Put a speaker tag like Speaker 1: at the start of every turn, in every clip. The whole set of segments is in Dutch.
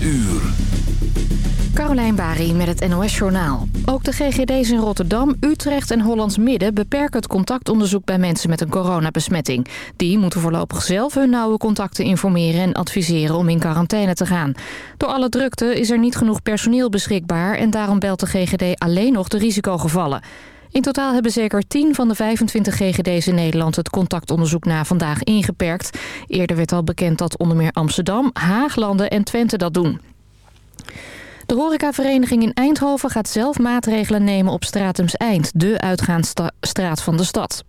Speaker 1: uur.
Speaker 2: Carolijn Bari met het NOS Journaal. Ook de GGD's in Rotterdam, Utrecht en Hollands Midden... beperken het contactonderzoek bij mensen met een coronabesmetting. Die moeten voorlopig zelf hun nauwe contacten informeren... en adviseren om in quarantaine te gaan. Door alle drukte is er niet genoeg personeel beschikbaar... en daarom belt de GGD alleen nog de risicogevallen. In totaal hebben zeker 10 van de 25 GGD's in Nederland het contactonderzoek na vandaag ingeperkt. Eerder werd al bekend dat onder meer Amsterdam, Haaglanden en Twente dat doen. De horecavereniging in Eindhoven gaat zelf maatregelen nemen op Stratums Eind, de uitgaansstraat van de stad.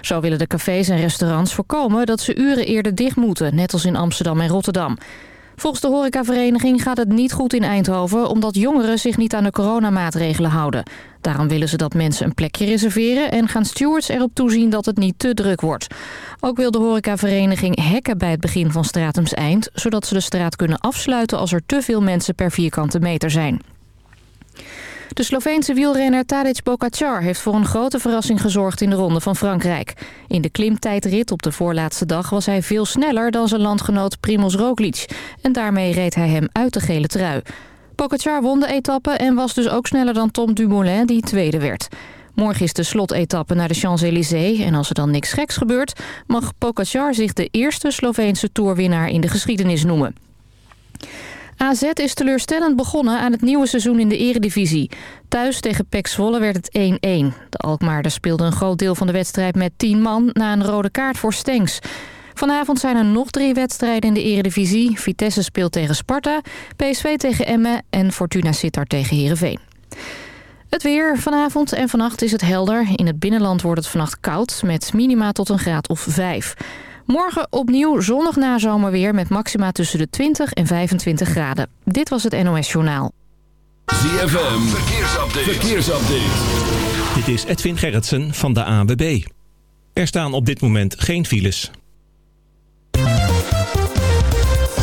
Speaker 2: Zo willen de cafés en restaurants voorkomen dat ze uren eerder dicht moeten, net als in Amsterdam en Rotterdam. Volgens de horecavereniging gaat het niet goed in Eindhoven... omdat jongeren zich niet aan de coronamaatregelen houden. Daarom willen ze dat mensen een plekje reserveren... en gaan stewards erop toezien dat het niet te druk wordt. Ook wil de horecavereniging hekken bij het begin van Stratums Eind... zodat ze de straat kunnen afsluiten als er te veel mensen per vierkante meter zijn. De Sloveense wielrenner Tadej Pogacar heeft voor een grote verrassing gezorgd in de Ronde van Frankrijk. In de klimtijdrit op de voorlaatste dag was hij veel sneller dan zijn landgenoot Primoz Roglic. En daarmee reed hij hem uit de gele trui. Pogacar won de etappe en was dus ook sneller dan Tom Dumoulin die tweede werd. Morgen is de slotetappe naar de Champs-Élysées en als er dan niks geks gebeurt... mag Pogacar zich de eerste Sloveense toerwinnaar in de geschiedenis noemen. AZ is teleurstellend begonnen aan het nieuwe seizoen in de eredivisie. Thuis tegen PEC Zwolle werd het 1-1. De Alkmaarders speelden een groot deel van de wedstrijd met 10 man... na een rode kaart voor Stenks. Vanavond zijn er nog drie wedstrijden in de eredivisie. Vitesse speelt tegen Sparta, PSV tegen Emmen en Fortuna Sittard tegen Heerenveen. Het weer. Vanavond en vannacht is het helder. In het binnenland wordt het vannacht koud met minima tot een graad of 5. Morgen opnieuw zonnig nazomerweer met maxima tussen de 20 en 25 graden. Dit was het NOS Journaal.
Speaker 1: ZFM, verkeersupdate. verkeersupdate.
Speaker 3: Dit is Edwin Gerritsen van de ANWB. Er staan op dit moment geen files.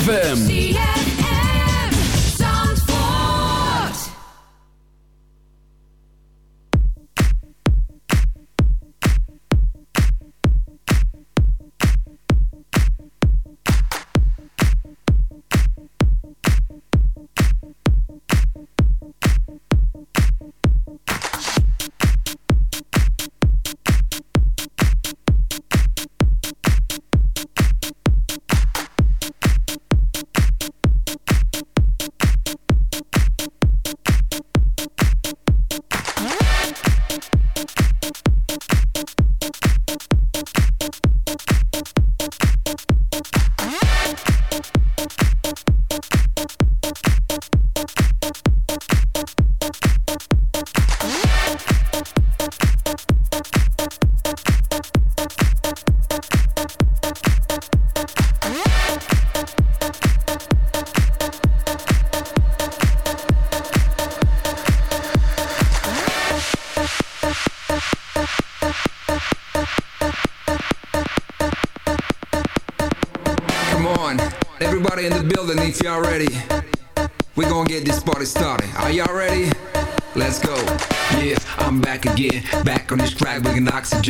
Speaker 1: ZFM.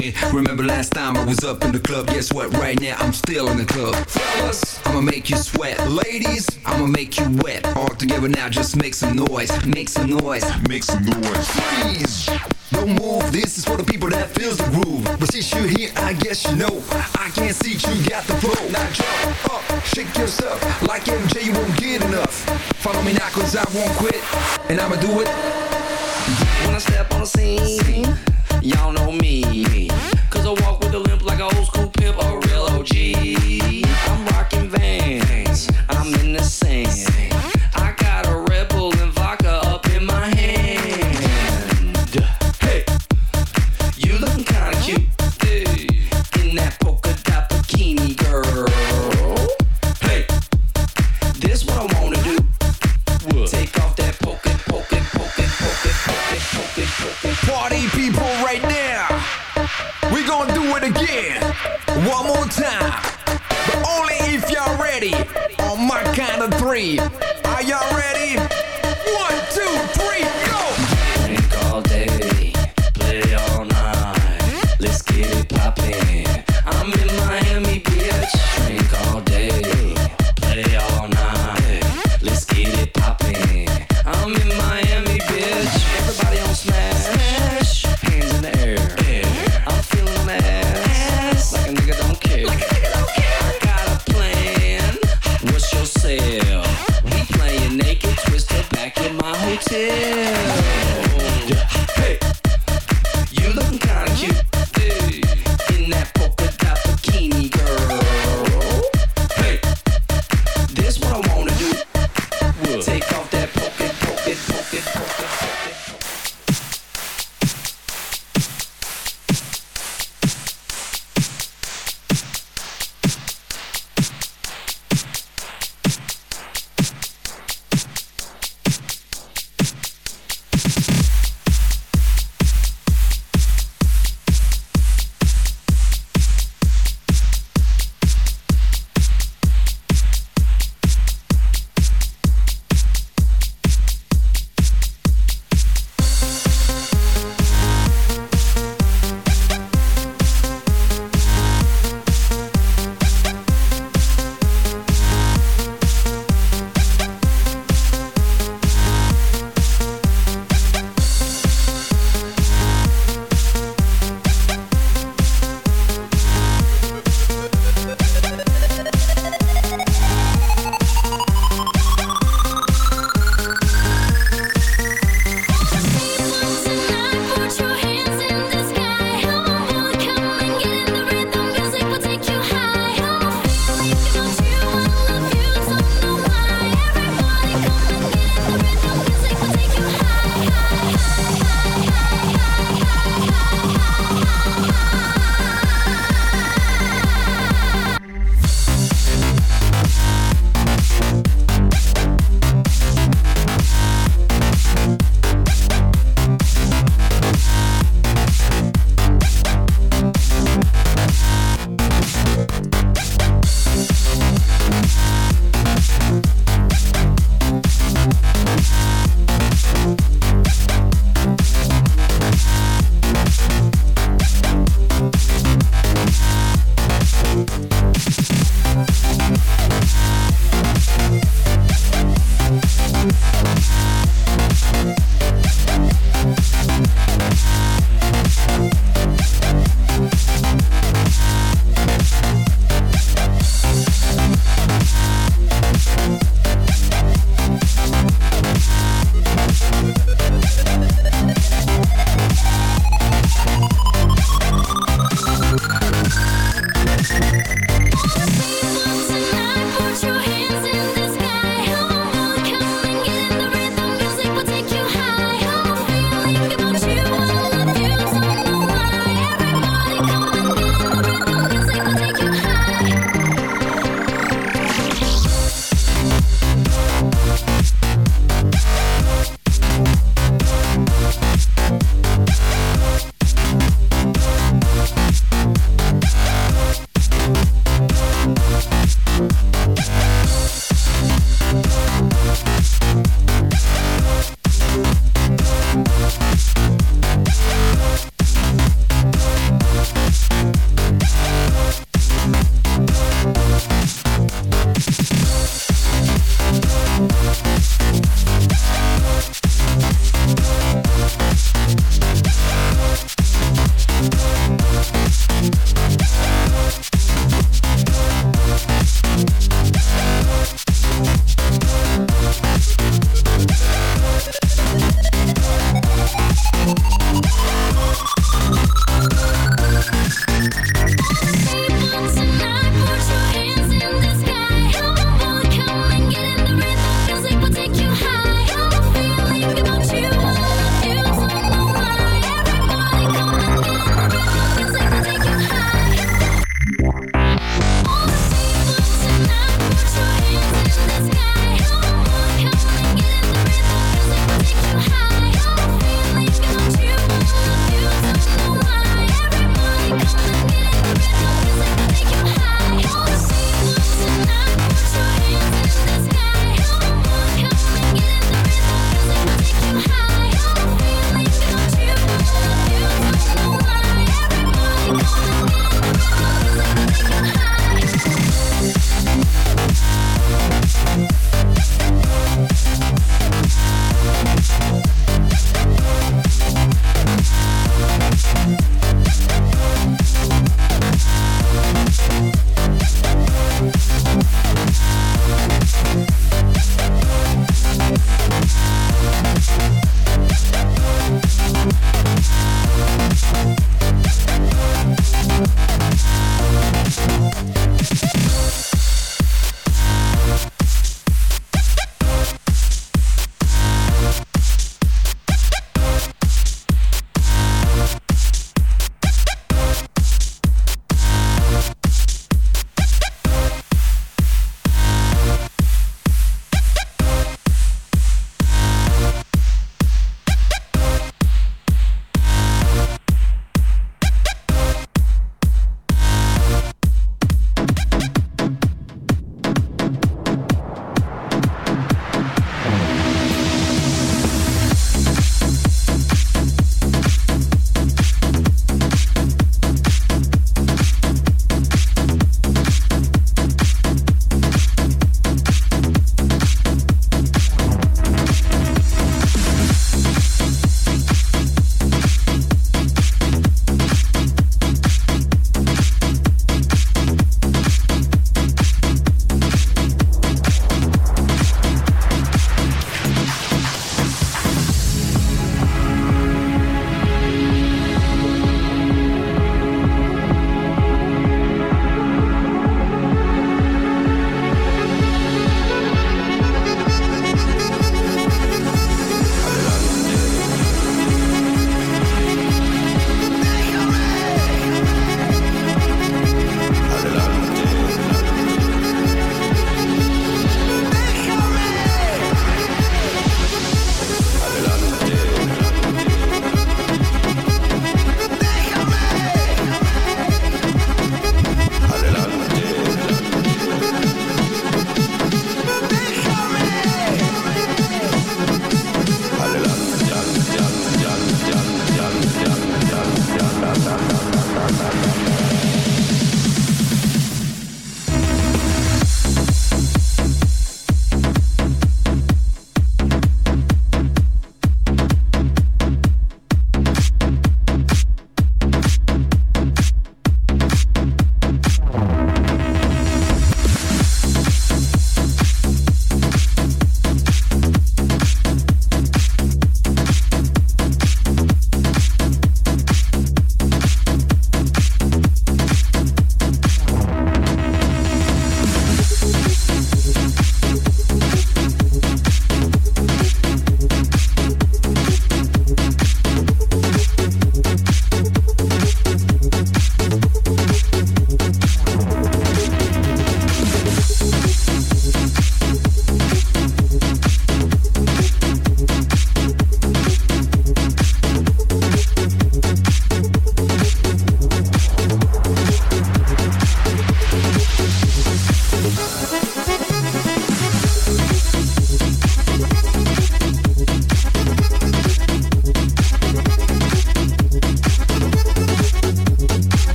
Speaker 4: Jane. Remember last time I was up in the club? Guess what? Right now I'm still in the club. Fellas, I'ma make you sweat. Ladies, I'ma make you wet. All together now, just make some noise. Make some noise. Make some noise. Freeze. Don't move, this is for the people that feels the groove But since you're here, I guess you know I can't see you got the flow Now jump up, shake yourself Like MJ, you won't get enough Follow me now, cause I won't quit And I'ma do it
Speaker 5: When I step on the scene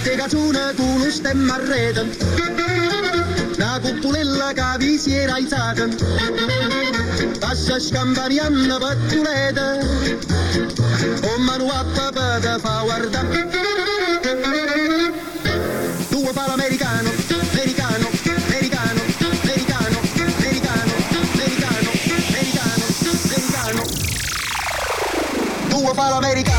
Speaker 6: Portegaciune tu nu stemma rete Una cuppulella che vi si era alzata Passa scampanianna pattulete Un manu a papà te fa guardare Due palo americano, americano, americano, americano, americano, americano, americano, americano Due palo americano,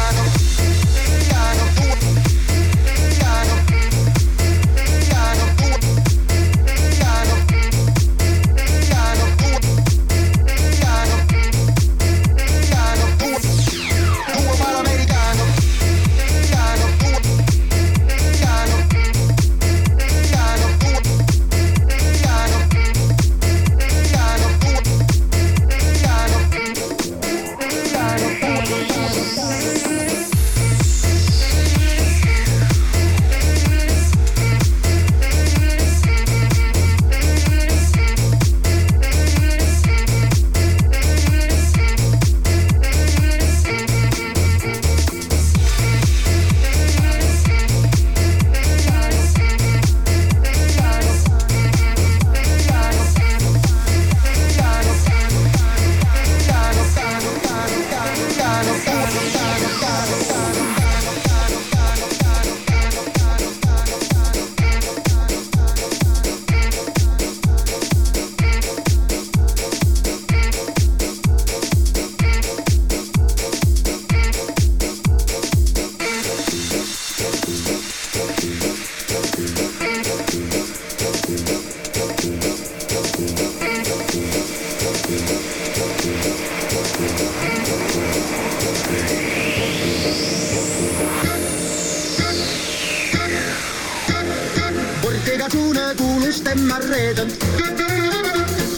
Speaker 6: stemma reden.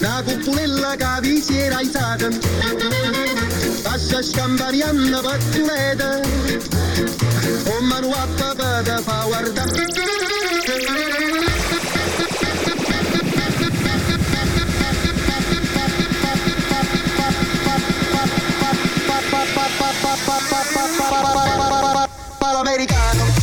Speaker 6: Nagu punellaga viisi ei saada. Passas kambari annavad tuleda. Oma nuappa da pauarda. Palo americano